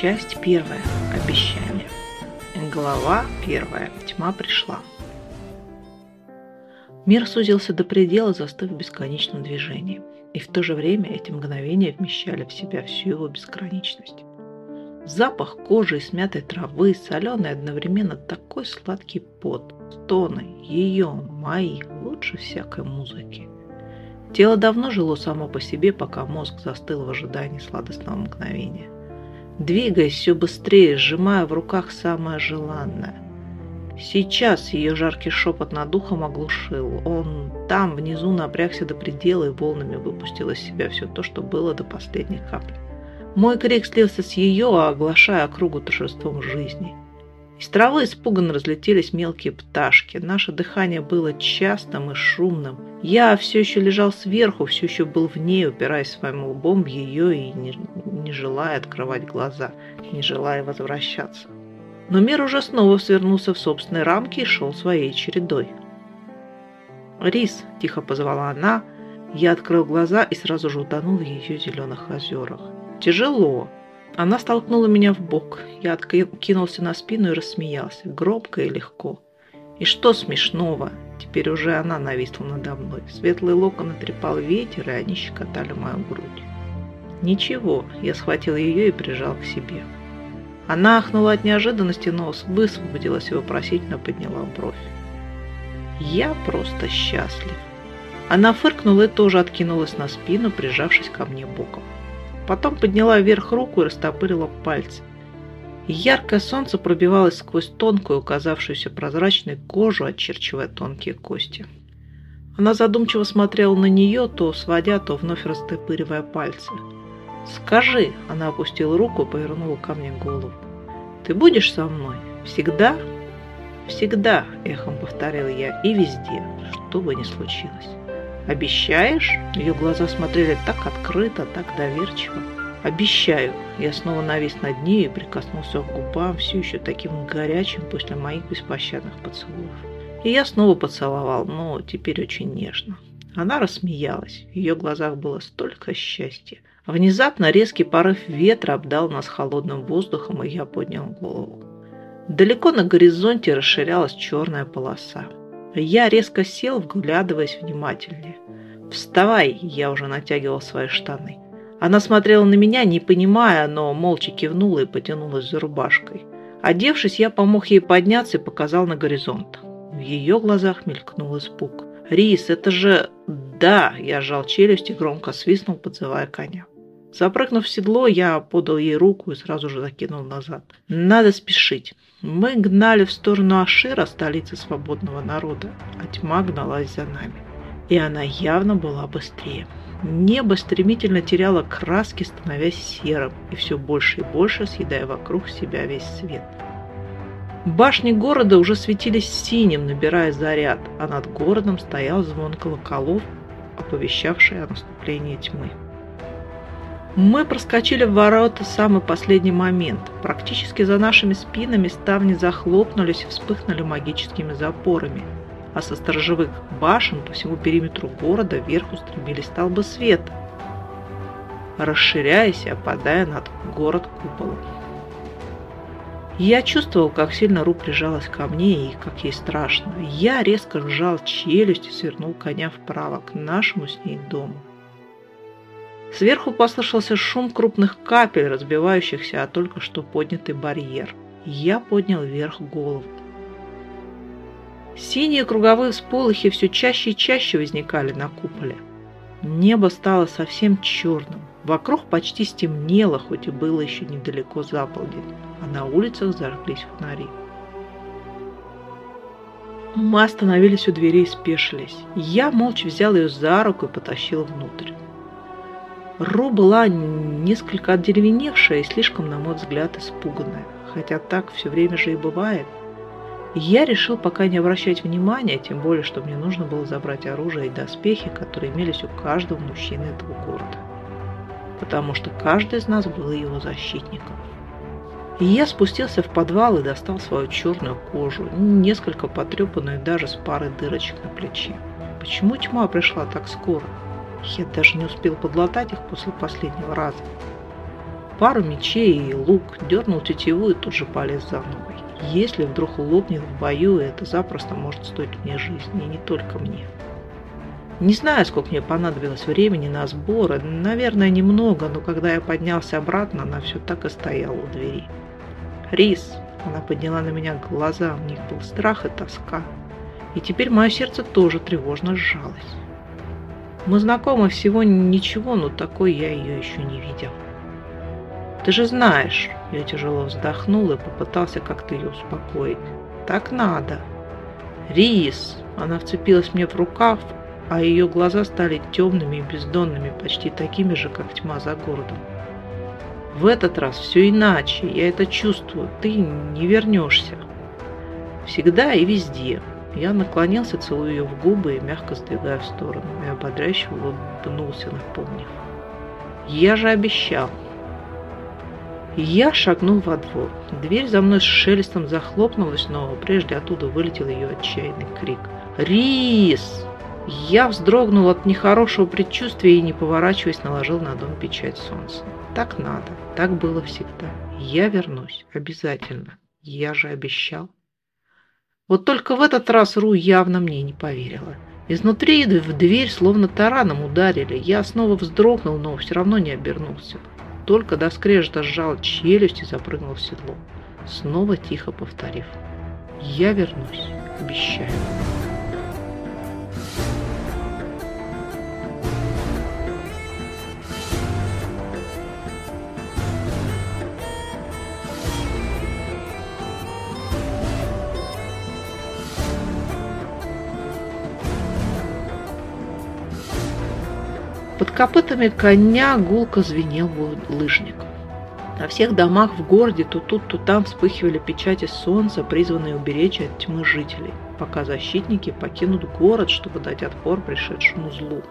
Часть первая. Обещание. Глава первая. Тьма пришла. Мир сузился до предела, застыв в бесконечном движении. И в то же время эти мгновения вмещали в себя всю его безграничность. Запах кожи и смятой травы, соленый одновременно такой сладкий пот, стоны, ее, мои, лучше всякой музыки. Тело давно жило само по себе, пока мозг застыл в ожидании сладостного мгновения. Двигаясь все быстрее, сжимая в руках самое желанное. Сейчас ее жаркий шепот над ухом оглушил. Он там, внизу, напрягся до предела и волнами выпустил из себя все то, что было до последней капли. Мой крик слился с ее, оглашая округу торжеством жизни. Из травы испуганно разлетелись мелкие пташки. Наше дыхание было частым и шумным. Я все еще лежал сверху, все еще был в ней, упираясь своим лбом в ее и не желая открывать глаза, не желая возвращаться. Но мир уже снова свернулся в собственной рамки и шел своей чередой. «Рис!» – тихо позвала она. Я открыл глаза и сразу же утонул в ее зеленых озерах. Тяжело. Она столкнула меня в бок. Я откинулся на спину и рассмеялся. Гробко и легко. И что смешного? Теперь уже она нависла надо мной. Светлые локоны трепал ветер, и они щекотали мою грудь. Ничего, я схватил ее и прижал к себе. Она ахнула от неожиданности, но высвободилась и вопросительно подняла бровь. Я просто счастлив. Она фыркнула и тоже откинулась на спину, прижавшись ко мне боком. Потом подняла вверх руку и растопырила пальцы. Яркое солнце пробивалось сквозь тонкую, казавшуюся прозрачной кожу, очерчивая тонкие кости. Она задумчиво смотрела на нее, то сводя, то вновь растопыривая пальцы. «Скажи!» – она опустила руку и повернула ко мне голову. «Ты будешь со мной? Всегда?» «Всегда!» – эхом повторил я. «И везде, что бы ни случилось». «Обещаешь?» Ее глаза смотрели так открыто, так доверчиво. «Обещаю!» Я снова навис над ней и прикоснулся к губам, все еще таким горячим после моих беспощадных поцелуев. И я снова поцеловал, но теперь очень нежно. Она рассмеялась. В ее глазах было столько счастья. Внезапно резкий порыв ветра обдал нас холодным воздухом, и я поднял голову. Далеко на горизонте расширялась черная полоса. Я резко сел, вглядываясь внимательнее. «Вставай!» – я уже натягивал свои штаны. Она смотрела на меня, не понимая, но молча кивнула и потянулась за рубашкой. Одевшись, я помог ей подняться и показал на горизонт. В ее глазах мелькнул испуг. «Рис, это же...» «Да!» – я сжал челюсть и громко свистнул, подзывая коня. Запрыгнув в седло, я подал ей руку и сразу же закинул назад. «Надо спешить!» Мы гнали в сторону Ашира, столицы свободного народа, а тьма гналась за нами. И она явно была быстрее. Небо стремительно теряло краски, становясь серым, и все больше и больше съедая вокруг себя весь свет. Башни города уже светились синим, набирая заряд, а над городом стоял звон колоколов, оповещавший о наступлении тьмы. Мы проскочили в ворота в самый последний момент. Практически за нашими спинами ставни захлопнулись и вспыхнули магическими запорами. А со сторожевых башен по всему периметру города вверх устремились столбы света, расширяясь и опадая над город куполом. Я чувствовал, как сильно Ру прижалась ко мне и как ей страшно. Я резко сжал челюсть и свернул коня вправо, к нашему с ней дому. Сверху послышался шум крупных капель, разбивающихся о только что поднятый барьер. Я поднял вверх голову. Синие круговые всполохи все чаще и чаще возникали на куполе. Небо стало совсем черным. Вокруг почти стемнело, хоть и было еще недалеко за полдень, а на улицах зажглись фонари. Мы остановились у дверей и спешились. Я молча взял ее за руку и потащил внутрь. Ро была несколько одеревеневшая и слишком, на мой взгляд, испуганная. Хотя так все время же и бывает. Я решил пока не обращать внимания, тем более, что мне нужно было забрать оружие и доспехи, которые имелись у каждого мужчины этого города. Потому что каждый из нас был его защитником. И я спустился в подвал и достал свою черную кожу, несколько потрепанную даже с парой дырочек на плече. Почему тьма пришла так скоро? Я даже не успел подлатать их после последнего раза. пару мечей и лук, дернул тетиву и тут же полез за новой. Если вдруг лопнет в бою, это запросто может стоить мне жизни, и не только мне. Не знаю, сколько мне понадобилось времени на сборы, наверное, немного, но когда я поднялся обратно, она все так и стояла у двери. «Рис!» Она подняла на меня глаза, в них был страх и тоска. И теперь мое сердце тоже тревожно сжалось. Мы знакомы всего ничего, но такой я ее еще не видел. Ты же знаешь, я тяжело вздохнул и попытался как-то ее успокоить. Так надо. Рис! Она вцепилась мне в рукав, а ее глаза стали темными и бездонными, почти такими же, как тьма за городом. В этот раз все иначе, я это чувствую, ты не вернешься. Всегда и везде. Я наклонился, целую ее в губы и мягко сдвигая в сторону, и ободряюще улыбнулся, напомнив. Я же обещал. Я шагнул во двор. Дверь за мной с шелестом захлопнулась, но прежде оттуда вылетел ее отчаянный крик. «Рис!» Я вздрогнул от нехорошего предчувствия и, не поворачиваясь, наложил на дом печать солнца. Так надо, так было всегда. Я вернусь, обязательно. Я же обещал. Вот только в этот раз Ру явно мне не поверила. Изнутри в дверь словно тараном ударили. Я снова вздрогнул, но все равно не обернулся. Только до скрежета сжал челюсть и запрыгнул в седло, снова тихо повторив. «Я вернусь, обещаю». Копытами коня гулко звенел лыжник. На всех домах в городе то тут, то там вспыхивали печати солнца, призванные уберечь от тьмы жителей, пока защитники покинут город, чтобы дать отпор пришедшему злу.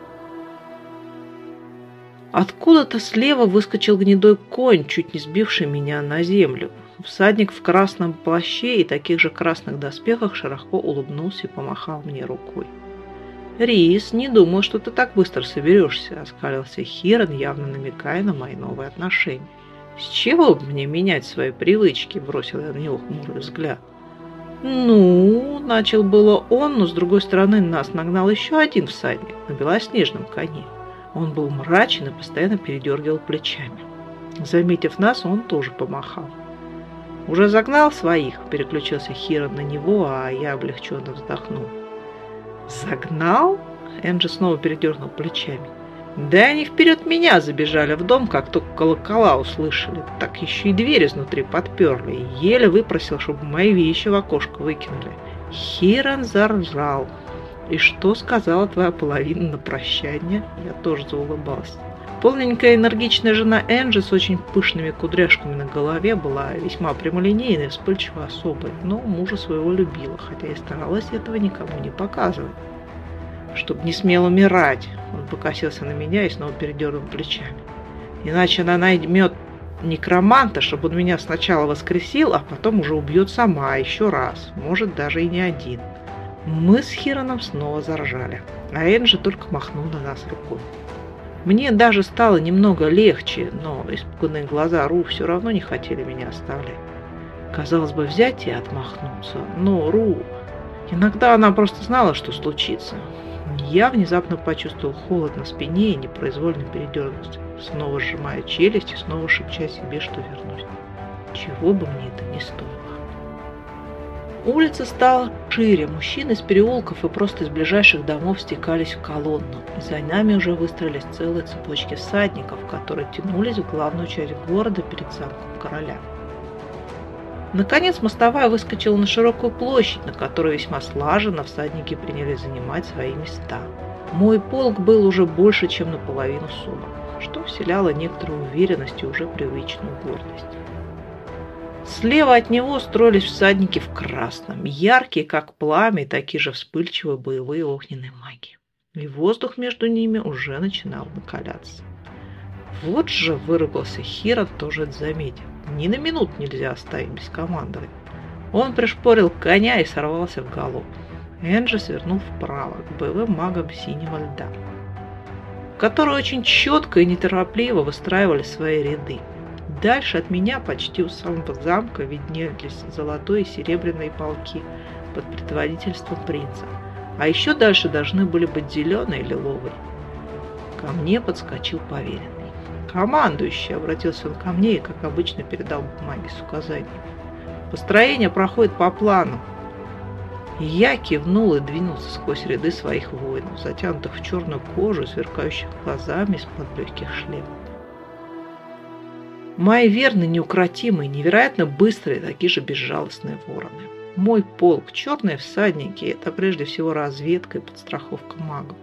Откуда-то слева выскочил гнедой конь, чуть не сбивший меня на землю. Всадник в красном плаще и таких же красных доспехах широко улыбнулся и помахал мне рукой. «Рис, не думал, что ты так быстро соберешься», – оскалился Хирон, явно намекая на мои новые отношения. «С чего бы мне менять свои привычки?» – бросил я на него хмурый взгляд. «Ну...» – начал было он, но с другой стороны нас нагнал еще один всадник на белоснежном коне. Он был мрачен и постоянно передергивал плечами. Заметив нас, он тоже помахал. «Уже загнал своих?» – переключился Хирон на него, а я облегченно вздохнул. «Загнал?» Энджи снова передернул плечами. «Да они вперед меня забежали в дом, как только колокола услышали. Так еще и дверь изнутри подперли. Еле выпросил, чтобы мои вещи в окошко выкинули». Хиран заржал. «И что сказала твоя половина на прощание?» Я тоже заулыбался. Полненькая энергичная жена Энджи с очень пышными кудряшками на голове была весьма прямолинейной, вспыльчивой особой, но мужа своего любила, хотя и старалась этого никому не показывать. Чтобы не смел умирать, он покосился на меня и снова передернул плечами. Иначе она наймет некроманта, чтобы он меня сначала воскресил, а потом уже убьет сама еще раз, может даже и не один. Мы с Хироном снова заржали, а Энджи только махнул на нас рукой. Мне даже стало немного легче, но испуганные глаза Ру все равно не хотели меня оставлять. Казалось бы, взять и отмахнуться, но Ру... Иногда она просто знала, что случится. Я внезапно почувствовал холод на спине и непроизвольно передернулся, снова сжимая челюсть и снова шепча себе, что вернусь. Чего бы мне это ни стоило. Улица стала шире, мужчины из переулков и просто из ближайших домов стекались в колонну. И за нами уже выстроились целые цепочки всадников, которые тянулись в главную часть города перед замком короля. Наконец мостовая выскочила на широкую площадь, на которой весьма слаженно всадники принялись занимать свои места. Мой полк был уже больше, чем наполовину собран, что вселяло некоторую уверенность и уже привычную гордость. Слева от него строились всадники в красном, яркие, как пламя, и такие же вспыльчивые боевые огненные маги. И воздух между ними уже начинал накаляться. Вот же выругался Хирон, тоже это заметив. Ни на минут нельзя оставить без командования. Он пришпорил коня и сорвался в галоп. Энджи свернул вправо, к боевым магам синего льда, которые очень четко и неторопливо выстраивали свои ряды. Дальше от меня, почти у самого замка, виднелись золотой и серебряные полки под предводительством принца. А еще дальше должны были быть зеленые и лиловые. Ко мне подскочил поверенный. «Командующий!» — обратился он ко мне и, как обычно, передал бумаги с указаниями. «Построение проходит по плану. Я кивнул и двинулся сквозь ряды своих воинов, затянутых в черную кожу, сверкающих глазами из-под легких шлемов. Мои верные, неукротимые, невероятно быстрые, такие же безжалостные вороны. Мой полк, черные всадники, это прежде всего разведка и подстраховка магов.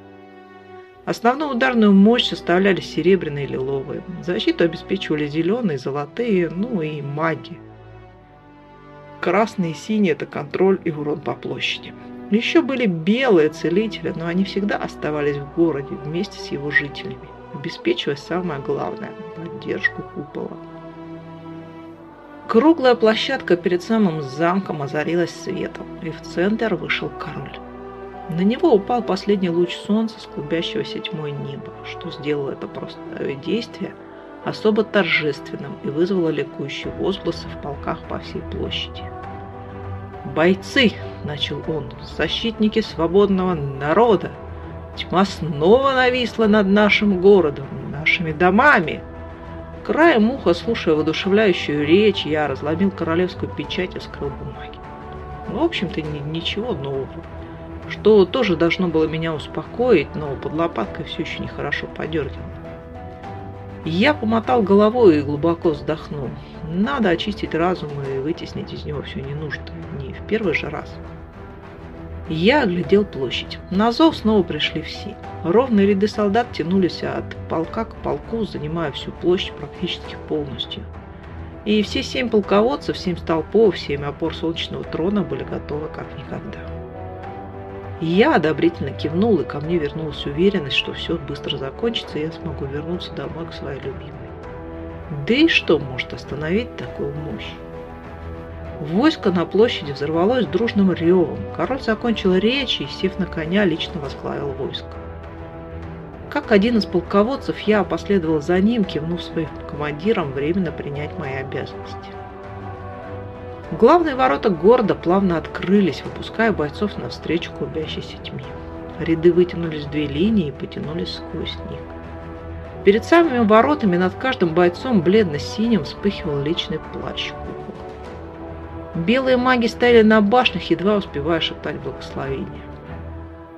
Основную ударную мощь составляли серебряные и лиловые. Защиту обеспечивали зеленые, золотые, ну и маги – Красные и синие – это контроль и урон по площади. Еще были белые целители, но они всегда оставались в городе вместе с его жителями, обеспечивая самое главное – поддержку купола. Круглая площадка перед самым замком озарилась светом, и в центр вышел король. На него упал последний луч солнца с клубящегося тьмой неба, что сделало это простое действие особо торжественным и вызвало ликующие возгласы в полках по всей площади. «Бойцы!» – начал он. «Защитники свободного народа! Тьма снова нависла над нашим городом, нашими домами!» Краем уха, слушая воодушевляющую речь, я разломил королевскую печать и скрыл бумаги. В общем-то, ни, ничего нового. Что тоже должно было меня успокоить, но под лопаткой все еще нехорошо подергивало. Я помотал головой и глубоко вздохнул. Надо очистить разум и вытеснить из него все ненужное. Не в первый же раз. Я оглядел площадь. На зов снова пришли все. Ровные ряды солдат тянулись от полка к полку, занимая всю площадь практически полностью. И все семь полководцев, семь столпов, семь опор солнечного трона были готовы как никогда. Я одобрительно кивнул, и ко мне вернулась уверенность, что все быстро закончится, и я смогу вернуться домой к своей любимой. Да и что может остановить такую мощь? Войско на площади взорвалось дружным ревом. Король закончил речь и, сев на коня, лично возглавил войско. Как один из полководцев, я последовал за ним, кивнув своим командирам временно принять мои обязанности. Главные ворота города плавно открылись, выпуская бойцов навстречу клубящейся тьме. Ряды вытянулись в две линии и потянулись сквозь них. Перед самыми воротами над каждым бойцом бледно-синим вспыхивал личный плащ Белые маги стояли на башнях, едва успевая шептать благословение.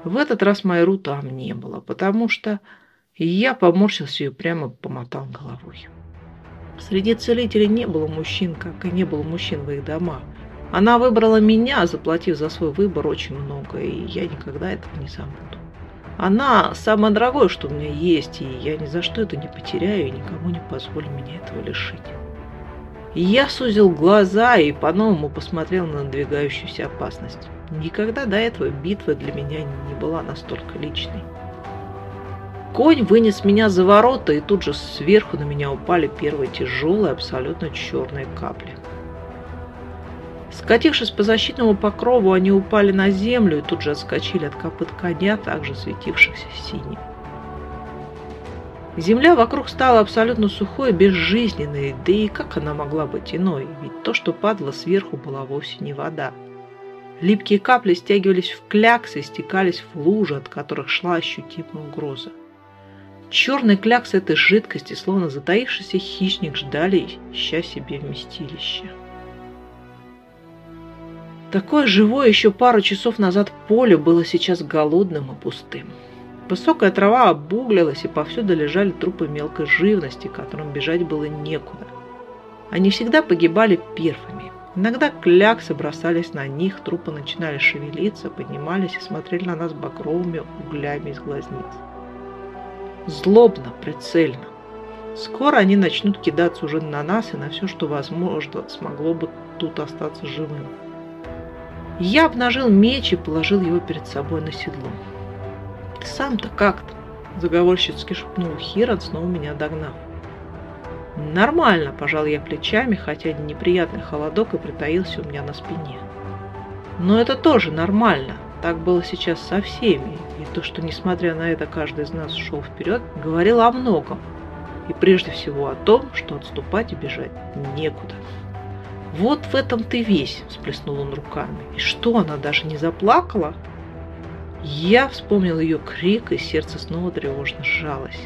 В этот раз Майру там не было, потому что я поморщился и прямо помотал головой. Среди целителей не было мужчин, как и не было мужчин в их домах. Она выбрала меня, заплатив за свой выбор очень много, и я никогда этого не забуду. Она самое дорогое, что у меня есть, и я ни за что это не потеряю, и никому не позволю меня этого лишить. Я сузил глаза и по-новому посмотрел на надвигающуюся опасность. Никогда до этого битва для меня не была настолько личной. Конь вынес меня за ворота, и тут же сверху на меня упали первые тяжелые, абсолютно черные капли. Скатившись по защитному покрову, они упали на землю и тут же отскочили от копыт коня, также светившихся синим. Земля вокруг стала абсолютно сухой безжизненной, да и как она могла быть иной, ведь то, что падало сверху, была вовсе не вода. Липкие капли стягивались в кляксы стекались в лужи, от которых шла ощутимая угроза. Черный клякс этой жидкости, словно затаившийся хищник, ждали, ища себе вместилище. Такое живое еще пару часов назад поле было сейчас голодным и пустым. Высокая трава обуглилась, и повсюду лежали трупы мелкой живности, которым бежать было некуда. Они всегда погибали первыми. Иногда кляксы бросались на них, трупы начинали шевелиться, поднимались и смотрели на нас багровыми углями из глазниц. Злобно, прицельно. Скоро они начнут кидаться уже на нас и на все, что возможно смогло бы тут остаться живым. Я обнажил меч и положил его перед собой на седло. «Ты сам-то как-то?» – заговорщицки шепнул Хирон, снова меня догнав. «Нормально», – пожал я плечами, хотя неприятный холодок и притаился у меня на спине. «Но это тоже нормально. Так было сейчас со всеми, и то, что, несмотря на это, каждый из нас шел вперед, говорил о многом. И прежде всего о том, что отступать и бежать некуда. «Вот в этом ты весь!» – всплеснул он руками. «И что, она даже не заплакала?» Я вспомнил ее крик, и сердце снова тревожно сжалось.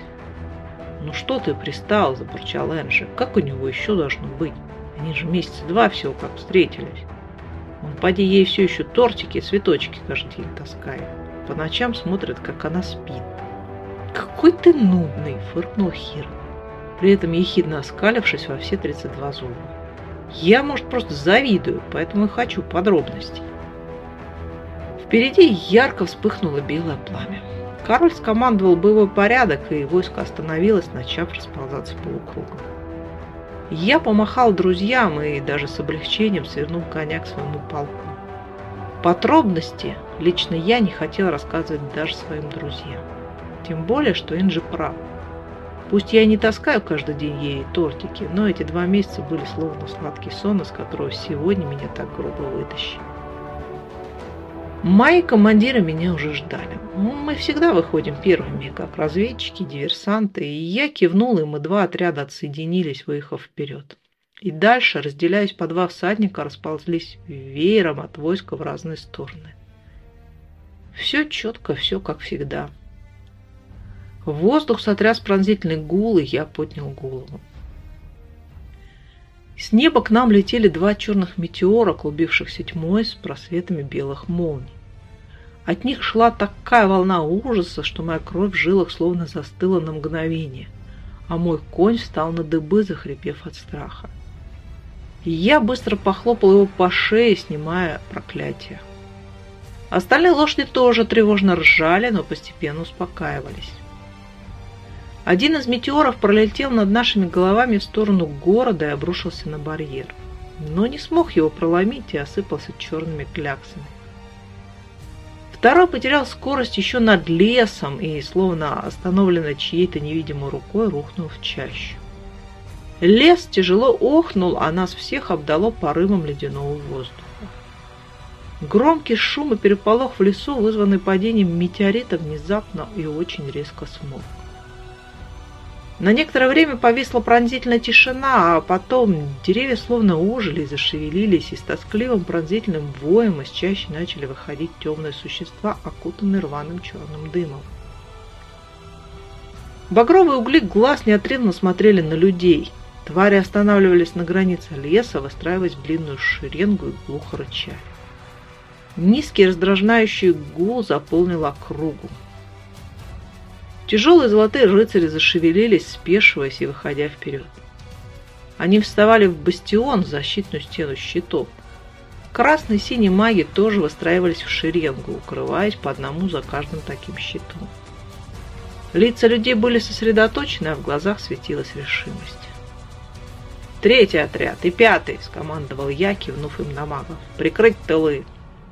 «Ну что ты пристал?» – забурчал Энджи. «Как у него еще должно быть? Они же месяца два всего как встретились. Он, поди, ей все еще тортики и цветочки каждый день таскает. По ночам смотрит, как она спит. «Какой ты нудный!» – фыркнул Хир, при этом ехидно оскалившись во все 32 зуба. «Я, может, просто завидую, поэтому и хочу подробностей». Впереди ярко вспыхнуло белое пламя. Король скомандовал боевой порядок, и войско остановилось, начав расползаться полукругом. Я помахал друзьям и даже с облегчением свернул коня к своему полку. Подробности лично я не хотел рассказывать даже своим друзьям. Тем более, что Инжи прав. Пусть я не таскаю каждый день ей тортики, но эти два месяца были словно сладкий сон, из которого сегодня меня так грубо вытащили. Мои командиры меня уже ждали. Мы всегда выходим первыми, как разведчики, диверсанты, и я кивнул и два отряда отсоединились, выехав вперед. И дальше, разделяясь по два всадника, расползлись веером от войска в разные стороны. Все четко, все как всегда. воздух сотряс пронзительный гул, и я поднял голову. С неба к нам летели два черных метеора, клубившихся тьмой с просветами белых молний. От них шла такая волна ужаса, что моя кровь в жилах словно застыла на мгновение, а мой конь встал на дыбы, захрипев от страха. Я быстро похлопал его по шее, снимая проклятие. Остальные лошади тоже тревожно ржали, но постепенно успокаивались. Один из метеоров пролетел над нашими головами в сторону города и обрушился на барьер, но не смог его проломить и осыпался черными кляксами. Второй потерял скорость еще над лесом и, словно остановленный чьей-то невидимой рукой, рухнул в чащу. Лес тяжело охнул, а нас всех обдало порывом ледяного воздуха. Громкий шум и переполох в лесу, вызванный падением метеорита, внезапно и очень резко смолк. На некоторое время повисла пронзительная тишина, а потом деревья словно ужили, зашевелились, и с тоскливым пронзительным воем из чаще начали выходить темные существа, окутанные рваным черным дымом. Багровые угли глаз неотрывно смотрели на людей. Твари останавливались на границе леса, выстраиваясь в длинную шеренгу и глухо рычали. Низкий раздражающий гул заполнил округу. Тяжелые золотые рыцари зашевелились, спешиваясь и выходя вперед. Они вставали в бастион, защитную стену щитов. Красные и синие маги тоже выстраивались в шеренгу, укрываясь по одному за каждым таким щитом. Лица людей были сосредоточены, а в глазах светилась решимость. «Третий отряд и пятый!» – скомандовал я, кивнув им на магов. «Прикрыть тылы!»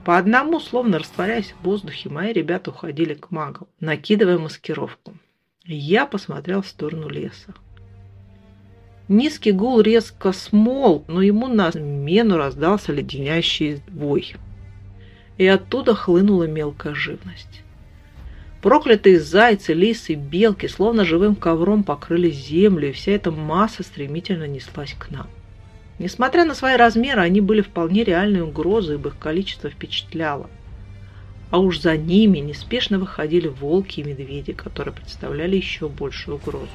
По одному, словно растворяясь в воздухе, мои ребята уходили к магам, накидывая маскировку. Я посмотрел в сторону леса. Низкий гул резко смол, но ему на смену раздался леденящий вой. И оттуда хлынула мелкая живность. Проклятые зайцы, лисы, белки словно живым ковром покрыли землю, и вся эта масса стремительно неслась к нам. Несмотря на свои размеры, они были вполне реальной угрозой, ибо их количество впечатляло. А уж за ними неспешно выходили волки и медведи, которые представляли еще большую угрозу.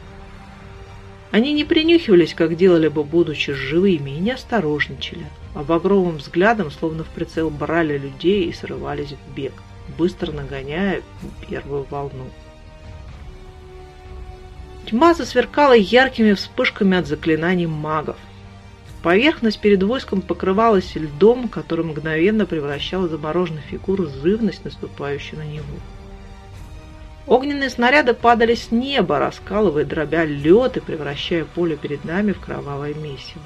Они не принюхивались, как делали бы, будучи живыми, и не осторожничали, а багровым взглядом, словно в прицел брали людей и срывались в бег, быстро нагоняя первую волну. Тьма засверкала яркими вспышками от заклинаний магов – Поверхность перед войском покрывалась льдом, который мгновенно превращал замороженную фигуру в живность, наступающую на него. Огненные снаряды падали с неба, раскалывая, дробя лед и превращая поле перед нами в кровавое месиво.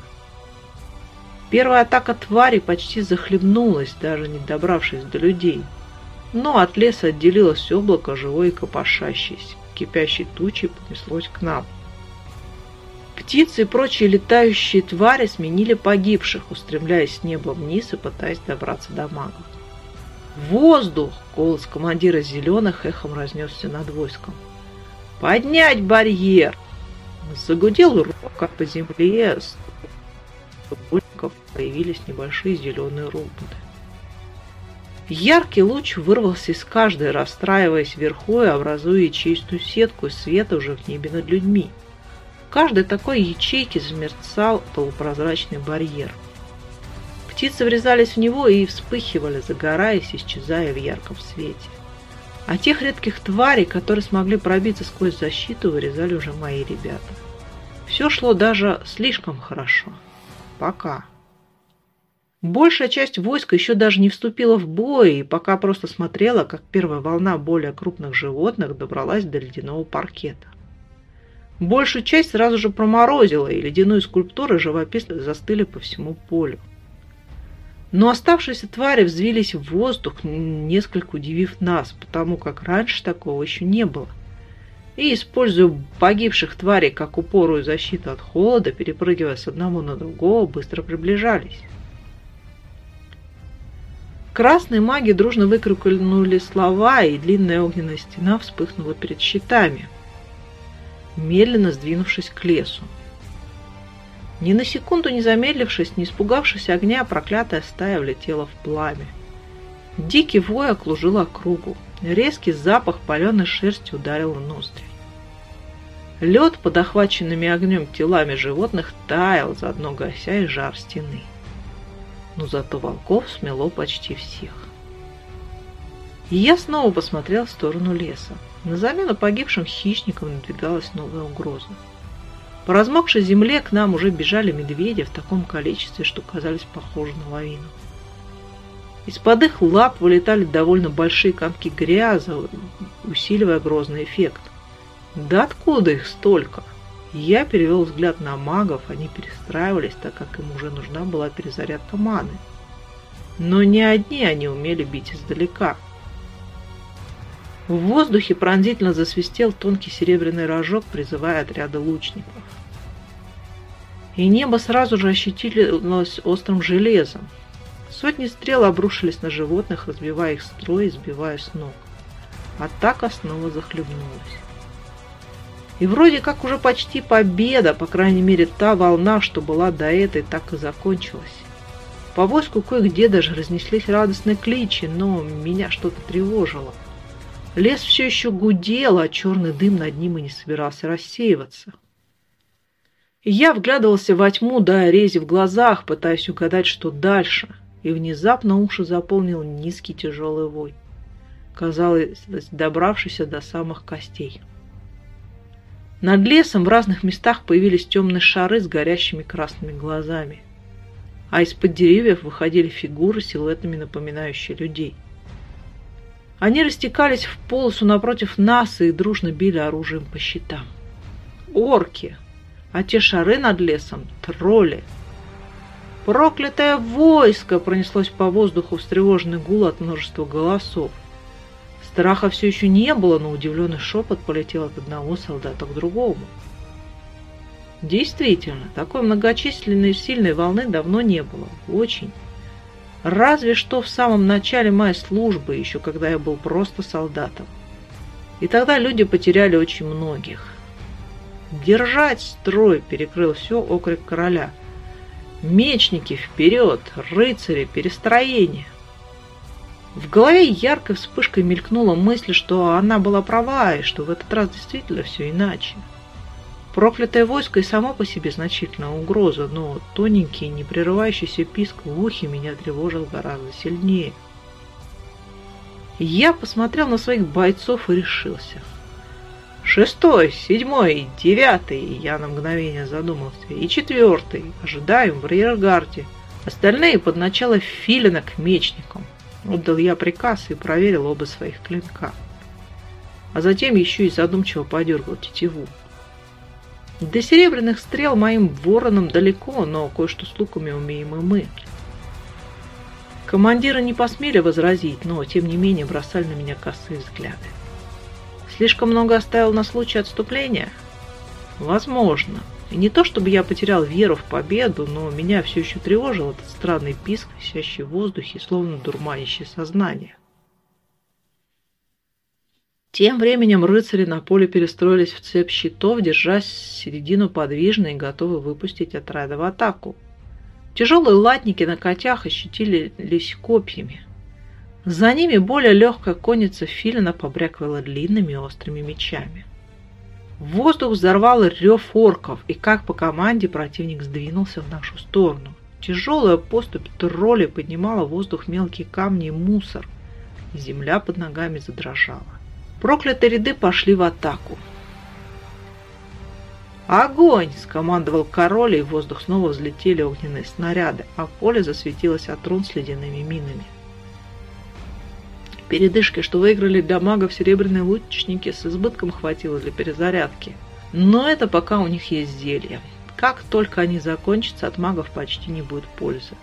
Первая атака твари почти захлебнулась, даже не добравшись до людей. Но от леса отделилось облако живой и копошащейся, кипящей тучей понеслось к нам. Птицы и прочие летающие твари сменили погибших, устремляясь с неба вниз и пытаясь добраться до магов. «Воздух!» — голос командира зеленых эхом разнесся над войском. «Поднять барьер!» Загудел рог, а по земле с появились небольшие зеленые роботы. Яркий луч вырвался из каждой, расстраиваясь вверху и образуя ячеистую сетку света уже в небе над людьми. Каждой такой ячейке замерцал полупрозрачный барьер. Птицы врезались в него и вспыхивали, загораясь, исчезая в ярком свете. А тех редких тварей, которые смогли пробиться сквозь защиту, вырезали уже мои ребята. Все шло даже слишком хорошо. Пока. Большая часть войска еще даже не вступила в бой, и пока просто смотрела, как первая волна более крупных животных добралась до ледяного паркета. Большую часть сразу же проморозила, и ледяные скульптуры живописно застыли по всему полю. Но оставшиеся твари взвились в воздух, несколько удивив нас, потому как раньше такого еще не было. И, используя погибших тварей как упору и защиту от холода, перепрыгивая с одного на другого, быстро приближались. Красные маги дружно выкрикнули слова, и длинная огненная стена вспыхнула перед щитами, медленно сдвинувшись к лесу. Ни на секунду не замедлившись, не испугавшись огня, проклятая стая влетела в пламя. Дикий вой окружил округу. Резкий запах паленой шерсти ударил в ноздри. Лед под охваченными огнем телами животных таял, заодно гася и жар стены но зато волков смело почти всех. И я снова посмотрел в сторону леса. На замену погибшим хищникам надвигалась новая угроза. По размокшей земле к нам уже бежали медведи в таком количестве, что казались похожи на лавину. Из-под их лап вылетали довольно большие комки грязи, усиливая грозный эффект. Да откуда их столько? — я перевел взгляд на магов, они перестраивались, так как им уже нужна была перезарядка маны. Но не одни они умели бить издалека. В воздухе пронзительно засвистел тонкий серебряный рожок, призывая отряды лучников. И небо сразу же ощетилось острым железом. Сотни стрел обрушились на животных, разбивая их строй и сбивая с ног. Атака снова захлебнулась. И вроде как уже почти победа, по крайней мере та волна, что была до этой, так и закончилась. По войску кое-где даже разнеслись радостные кличи, но меня что-то тревожило. Лес все еще гудел, а черный дым над ним и не собирался рассеиваться. Я вглядывался во тьму, да рези в глазах, пытаясь угадать, что дальше, и внезапно уши заполнил низкий тяжелый вой, казалось, добравшийся до самых костей. Над лесом в разных местах появились темные шары с горящими красными глазами, а из-под деревьев выходили фигуры, силуэтами напоминающие людей. Они растекались в полосу напротив нас и дружно били оружием по щитам. Орки! А те шары над лесом — тролли! Проклятое войско! Пронеслось по воздуху встревоженный гул от множества голосов. Страха все еще не было, но удивленный шепот полетел от одного солдата к другому. Действительно, такой многочисленной и сильной волны давно не было. Очень. Разве что в самом начале моей службы, еще когда я был просто солдатом. И тогда люди потеряли очень многих. «Держать строй!» – перекрыл все окрик короля. «Мечники вперед! Рыцари! Перестроение!» В голове яркой вспышкой мелькнула мысль, что она была права, и что в этот раз действительно все иначе. Проклятое войско и само по себе значительная угроза, но тоненький, не прерывающийся писк в ухе меня тревожил гораздо сильнее. Я посмотрел на своих бойцов и решился. Шестой, седьмой, девятый, я на мгновение задумался, и четвертый, ожидаем в рейергарде. Остальные под начало филина к мечникам. Отдал я приказ и проверил оба своих клинка. А затем еще и задумчиво подергал тетиву. До серебряных стрел моим вороном далеко, но кое-что с луками умеем и мы. Командиры не посмели возразить, но тем не менее бросали на меня косые взгляды. Слишком много оставил на случай отступления? Возможно. И не то, чтобы я потерял веру в победу, но меня все еще тревожил этот странный писк, висящий в воздухе, словно дурманящее сознание. Тем временем рыцари на поле перестроились в цепь щитов, держась середину подвижно и готовы выпустить отряда в атаку. Тяжелые латники на котях ощетились копьями. За ними более легкая конница филина побрякивала длинными острыми мечами. Воздух взорвал рев орков, и как по команде противник сдвинулся в нашу сторону. Тяжелая поступь тролли поднимала в воздух мелкие камни и мусор, земля под ногами задрожала. Проклятые ряды пошли в атаку. «Огонь!» – скомандовал король, и в воздух снова взлетели огненные снаряды, а поле засветилось от рун с ледяными минами. Передышки, что выиграли для магов серебряные лучники, с избытком хватило для перезарядки. Но это пока у них есть зелье. Как только они закончатся, от магов почти не будет пользы.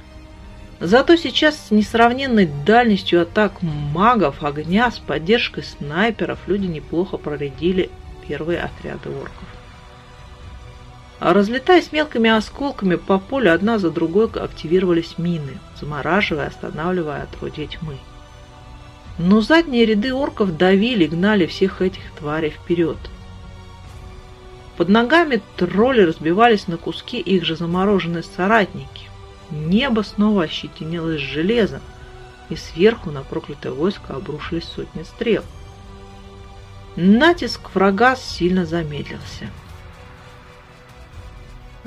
Зато сейчас с несравненной дальностью атак магов огня с поддержкой снайперов люди неплохо проредили первые отряды орков. А разлетаясь мелкими осколками по полю, одна за другой активировались мины, замораживая, останавливая отродье тьмы. Но задние ряды орков давили, гнали всех этих тварей вперед. Под ногами тролли разбивались на куски их же замороженные соратники. Небо снова ощетинилось железом, и сверху на проклятое войско обрушились сотни стрел. Натиск врага сильно замедлился.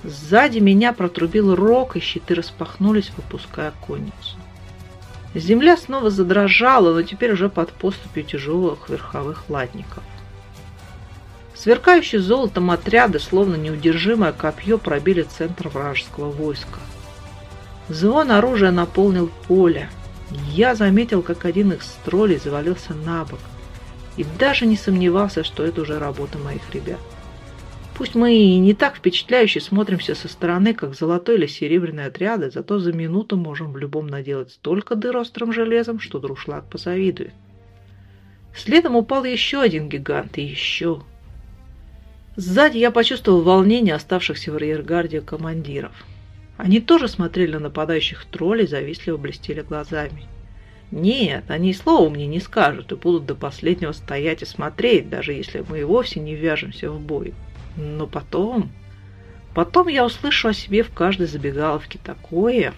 Сзади меня протрубил рог, и щиты распахнулись, выпуская конницу. Земля снова задрожала, но теперь уже под поступью тяжелых верховых латников. Сверкающие золотом отряды, словно неудержимое копье, пробили центр вражеского войска. Звон оружия наполнил поле. Я заметил, как один из троллей завалился на бок. И даже не сомневался, что это уже работа моих ребят. Пусть мы и не так впечатляюще смотримся со стороны, как золотой или серебряный отряды, зато за минуту можем в любом наделать столько дыр острым железом, что друшлаг позавидует. Следом упал еще один гигант и еще. Сзади я почувствовал волнение оставшихся в арьергарде командиров. Они тоже смотрели на нападающих троллей, завистливо блестели глазами. Нет, они и слова мне не скажут и будут до последнего стоять и смотреть, даже если мы и вовсе не вяжемся в бой. Но потом... Потом я услышу о себе в каждой забегаловке такое.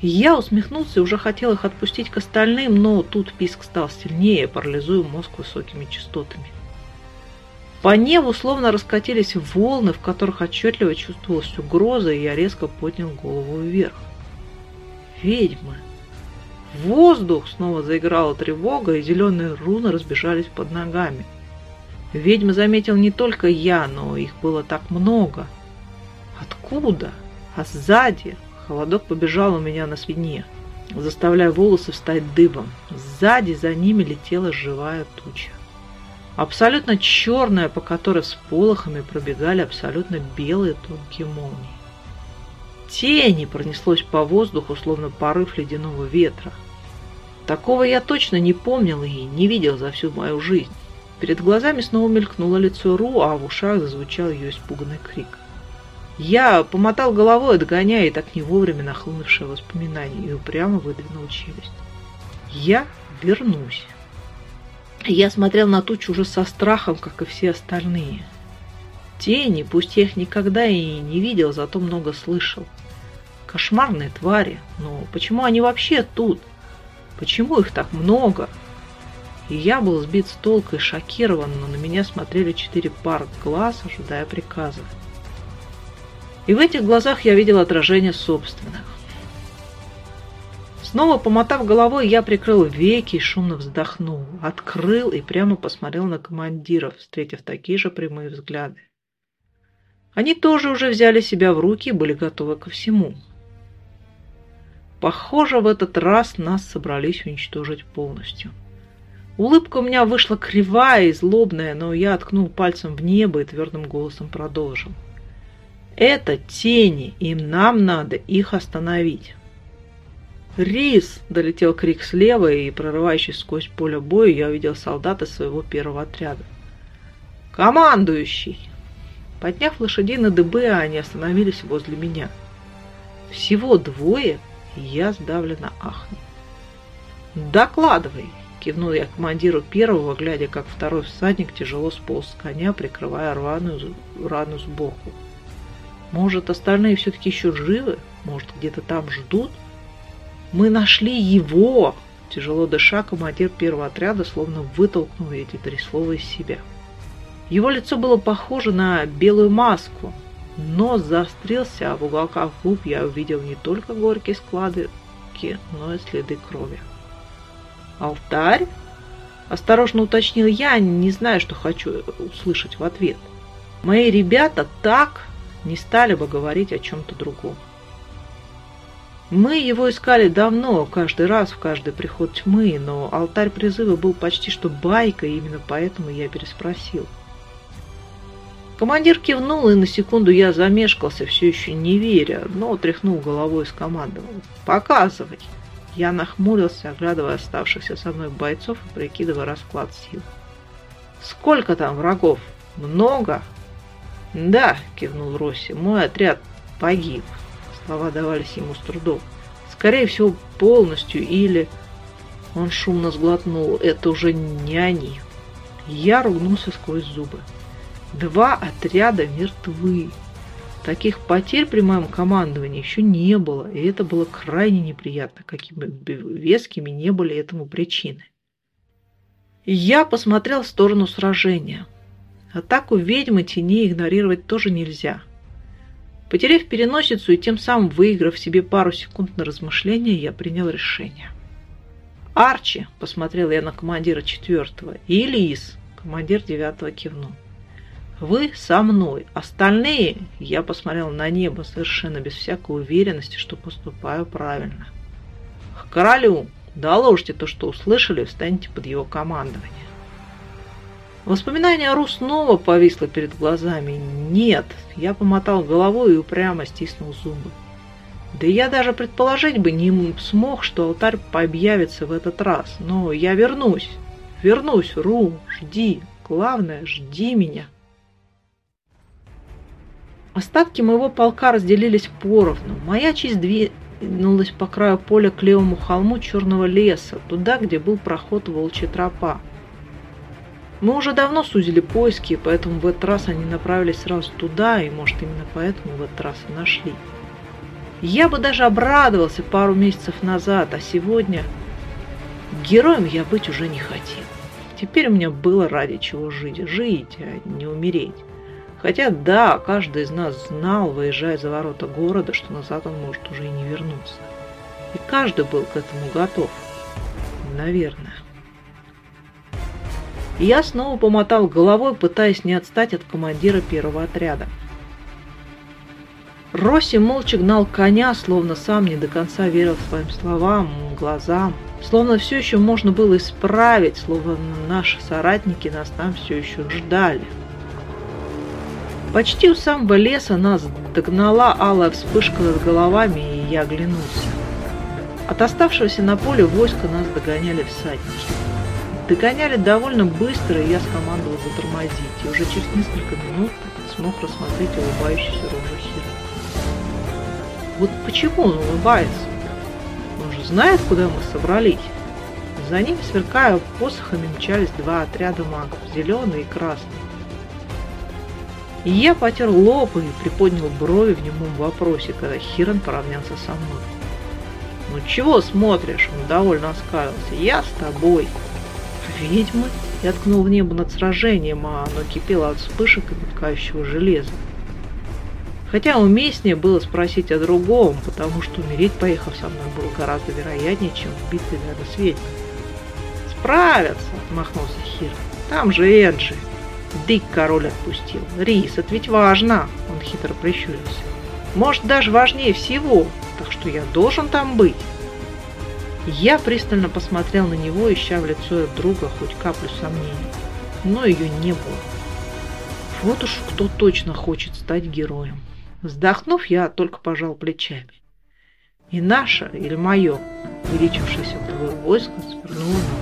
Я усмехнулся и уже хотел их отпустить к остальным, но тут писк стал сильнее, парализуя мозг высокими частотами. По небу словно раскатились волны, в которых отчетливо чувствовалась угроза, и я резко поднял голову вверх. Ведьмы! Воздух! Снова заиграла тревога, и зеленые руны разбежались под ногами. Ведьмы заметил не только я, но их было так много. Откуда? А сзади? Холодок побежал у меня на спине, заставляя волосы встать дыбом. Сзади за ними летела живая туча. Абсолютно черная, по которой с полохами пробегали абсолютно белые тонкие молнии. Тени пронеслось по воздуху, словно порыв ледяного ветра. Такого я точно не помнил и не видел за всю мою жизнь. Перед глазами снова мелькнуло лицо Ру, а в ушах зазвучал ее испуганный крик. Я помотал головой, догоняя и так не вовремя нахлынувшее воспоминание, и упрямо выдвинул челюсть. Я вернусь. Я смотрел на тучу уже со страхом, как и все остальные. Тени, пусть я их никогда и не видел, зато много слышал. Кошмарные твари, но почему они вообще тут? Почему их так много? И я был сбит с толка и шокирован, но на меня смотрели четыре пары глаз, ожидая приказов. И в этих глазах я видел отражение собственных. Снова помотав головой, я прикрыл веки и шумно вздохнул, открыл и прямо посмотрел на командиров, встретив такие же прямые взгляды. Они тоже уже взяли себя в руки и были готовы ко всему. Похоже, в этот раз нас собрались уничтожить полностью. Улыбка у меня вышла кривая и злобная, но я откнул пальцем в небо и твердым голосом продолжил. Это тени, и нам надо их остановить. «Рис!» – долетел крик слева, и, прорывающий сквозь поле боя, я увидел солдата своего первого отряда. «Командующий!» Подняв лошадей на дыбы, они остановились возле меня. Всего двое, и я сдавленно ахнул. «Докладывай!» кивнул я командиру первого, глядя, как второй всадник тяжело сполз с коня, прикрывая рваную рану сбоку. Может, остальные все-таки еще живы? Может, где-то там ждут? Мы нашли его! Тяжело дыша, командир первого отряда словно вытолкнул эти три слова из себя. Его лицо было похоже на белую маску. Нос заострился, а в уголках губ я увидел не только горькие складки, но и следы крови. «Алтарь?» Осторожно уточнил я, не знаю, что хочу услышать в ответ. Мои ребята так не стали бы говорить о чем-то другом. Мы его искали давно, каждый раз в каждый приход тьмы, но алтарь призыва был почти что байкой, именно поэтому я переспросил. Командир кивнул, и на секунду я замешкался, все еще не веря, но тряхнул головой и скомандовал. «Показывай!» Я нахмурился, оглядывая оставшихся со мной бойцов и прикидывая расклад сил. «Сколько там врагов? Много?» «Да», — кивнул Росси, — «мой отряд погиб. Слова давались ему с трудом. Скорее всего, полностью или... Он шумно сглотнул. Это уже не они. Я ругнулся сквозь зубы. Два отряда мертвы. Таких потерь при моем командовании еще не было, и это было крайне неприятно, какими вескими не были этому причины. Я посмотрел в сторону сражения. Атаку ведьмы теней игнорировать тоже нельзя. Потеряв переносицу и тем самым выиграв себе пару секунд на размышление, я принял решение. «Арчи!» – посмотрел я на командира четвертого. «И Лис!» – командир девятого кивнул. «Вы со мной. Остальные...» – я посмотрел на небо совершенно без всякой уверенности, что поступаю правильно. «К королю! Доложите то, что услышали, встаньте под его командование». Воспоминание о Ру снова повисло перед глазами. Нет, я помотал головой и упрямо стиснул зубы. Да я даже предположить бы не смог, что алтарь пообъявится в этот раз. Но я вернусь. Вернусь, Ру, жди. Главное, жди меня. Остатки моего полка разделились поровну. Моя часть двинулась по краю поля к левому холму черного леса, туда, где был проход волчья тропа. Мы уже давно сузили поиски, поэтому в этот раз они направились сразу туда, и, может, именно поэтому в этот раз и нашли. Я бы даже обрадовался пару месяцев назад, а сегодня героем я быть уже не хотел. Теперь у меня было ради чего жить. Жить, а не умереть. Хотя, да, каждый из нас знал, выезжая за ворота города, что назад он может уже и не вернуться. И каждый был к этому готов. Наверное. Я снова помотал головой, пытаясь не отстать от командира первого отряда. Росси молча гнал коня, словно сам не до конца верил своим словам, глазам. Словно все еще можно было исправить, словно наши соратники нас там все еще ждали. Почти у самого леса нас догнала алая вспышка над головами, и я оглянулся. От оставшегося на поле войска нас догоняли всадники. Догоняли довольно быстро, и я скомандовал затормозить. И уже через несколько минут смог рассмотреть улыбающийся рожу Хира. Вот почему он улыбается? Он же знает, куда мы собрались. За ним, сверкая посохами, мчались два отряда магов, зеленый и красный. И я потер лоб и приподнял брови в немом вопросе, когда Хирон поравнялся со мной. «Ну чего смотришь?» Он довольно оскалился. «Я с тобой!» Ведьмы?» Я ткнул в небо над сражением, а оно кипело от вспышек и мелькающего железа. Хотя уместнее было спросить о другом, потому что умереть, поехав со мной, было гораздо вероятнее, чем в битве рядом с ведьмой. «Справятся!» – отмахнулся Хир. «Там же Энджи!» Дик король отпустил. «Рис, это ведь важно!» – он хитро прищурился. «Может, даже важнее всего, так что я должен там быть!» Я пристально посмотрел на него, ища в лицо друга хоть каплю сомнений. Но ее не было. Вот уж кто точно хочет стать героем. Вздохнув, я только пожал плечами. И наше, или мое, увеличившееся вдвое войско, свернуло на